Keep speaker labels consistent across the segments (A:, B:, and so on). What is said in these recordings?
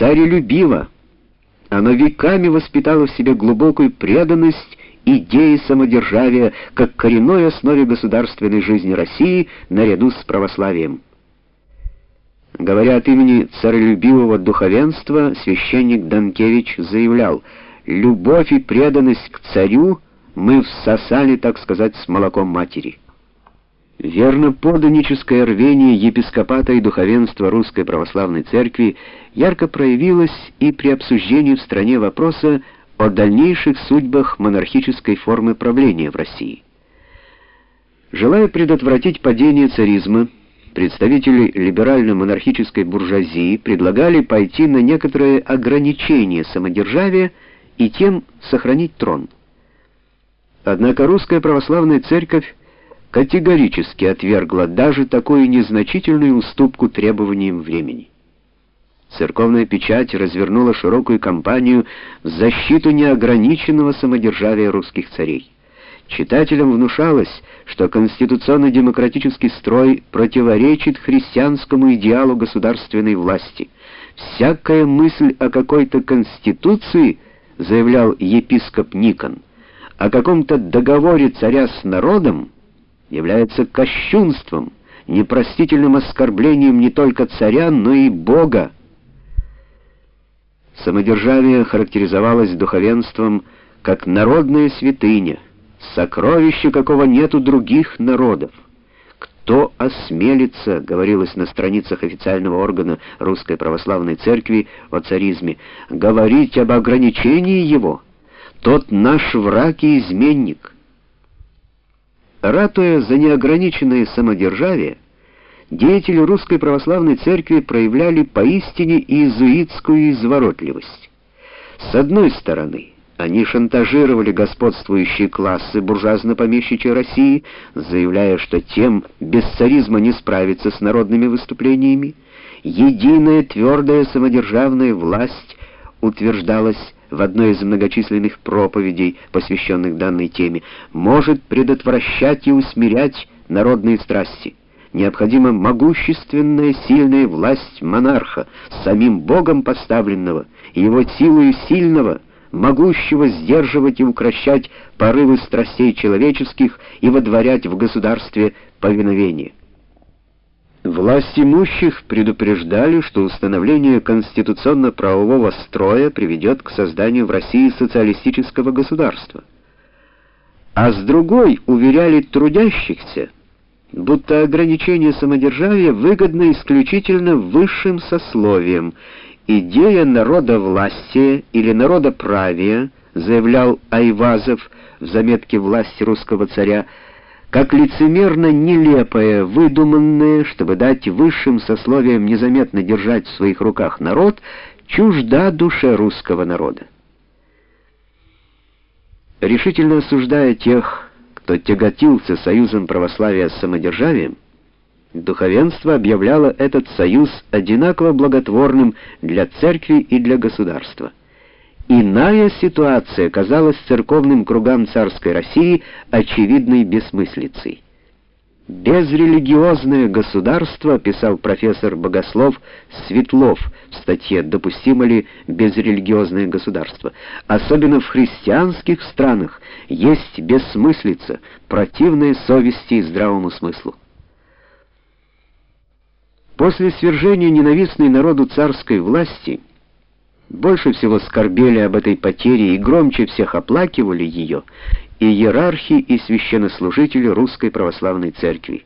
A: царелюбиво. Оно веками воспитало в себе глубокую преданность идеи самодержавия как коренной основе государственной жизни России наряду с православием. Говоря от имени царелюбивого духовенства, священник Данкевич заявлял, «Любовь и преданность к царю мы всосали, так сказать, с молоком матери». Верно подданническое рвение епископата и духовенства Русской Православной Церкви ярко проявилось и при обсуждении в стране вопроса о дальнейших судьбах монархической формы правления в России. Желая предотвратить падение царизма, представители либерально-монархической буржуазии предлагали пойти на некоторые ограничения самодержавия и тем сохранить трон. Однако русская православная церковь категорически отвергла даже такую незначительную уступку требованиям времени. Церковная печать развернула широкую кампанию в защиту неограниченного самодержавия русских царей. Читателям внушалось, что конституционно-демократический строй противоречит христианскому идеалу государственной власти. Всякая мысль о какой-то конституции, заявлял епископ Никон, о каком-то договоре царя с народом, является кощунством, непростительным оскорблением не только царя, но и Бога. Самодержавие характеризовалось духовенством как народная святыня, сокровище, какого нет у других народов. Кто осмелится, говорилось на страницах официального органа Русской Православной Церкви о царизме, говорить об ограничении его, тот наш враг и изменник — Ратуя за неограниченное самодержавие, деятели Русской Православной Церкви проявляли поистине иезуитскую изворотливость. С одной стороны, они шантажировали господствующие классы буржуазно-помещичьей России, заявляя, что тем без царизма не справиться с народными выступлениями. Единая твердая самодержавная власть утверждалась в одной из многочисленных проповедей, посвященных данной теме, может предотвращать и усмирять народные страсти. Необходима могущественная, сильная власть монарха, самим Богом поставленного, и его силою сильного, могущего сдерживать и укращать порывы страстей человеческих и водворять в государстве повиновение. Власть имущих предупреждали, что установление конституционно-правового строя приведет к созданию в России социалистического государства. А с другой уверяли трудящихся, будто ограничение самодержавия выгодно исключительно высшим сословиям. Идея народовластия или народоправия, заявлял Айвазов в заметке власти русского царя, как лицемерно нелепое, выдуманное, чтобы дать высшим сословиям незаметно держать в своих руках народ, чужда душе русского народа. Решительно осуждая тех, кто тяготился союзом православия с самодержавием, духовенство объявляло этот союз одинаково благотворным для церкви и для государства. Иная ситуация казалась церковным кругам царской России очевидной бессмыслицей. «Безрелигиозное государство», — писал профессор богослов Светлов в статье «Допустимо ли безрелигиозное государство?» «Особенно в христианских странах есть бессмыслица, противная совести и здравому смыслу». После свержения ненавистной народу царской власти — больше всего скорбели об этой потере и громче всех оплакивали ее и иерархи, и священнослужители Русской Православной Церкви.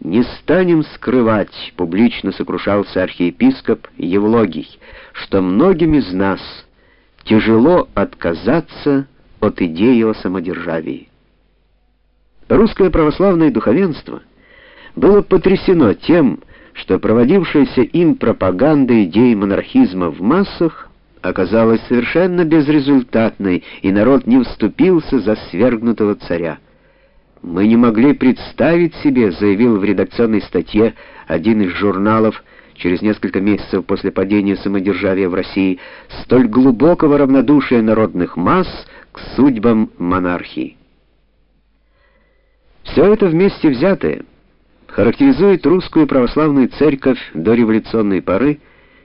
A: «Не станем скрывать», — публично сокрушался архиепископ Евлогий, «что многим из нас тяжело отказаться от идеи о самодержавии». Русское православное духовенство было потрясено тем, что проводившаяся им пропаганда идей монархизма в массах оказалась совершенно безрезультатной, и народ не вступился за свергнутого царя. «Мы не могли представить себе», — заявил в редакционной статье один из журналов через несколько месяцев после падения самодержавия в России, столь глубокого равнодушия народных масс к судьбам монархии. Все это вместе взятое — характеризует русскую православную церковь до революционной поры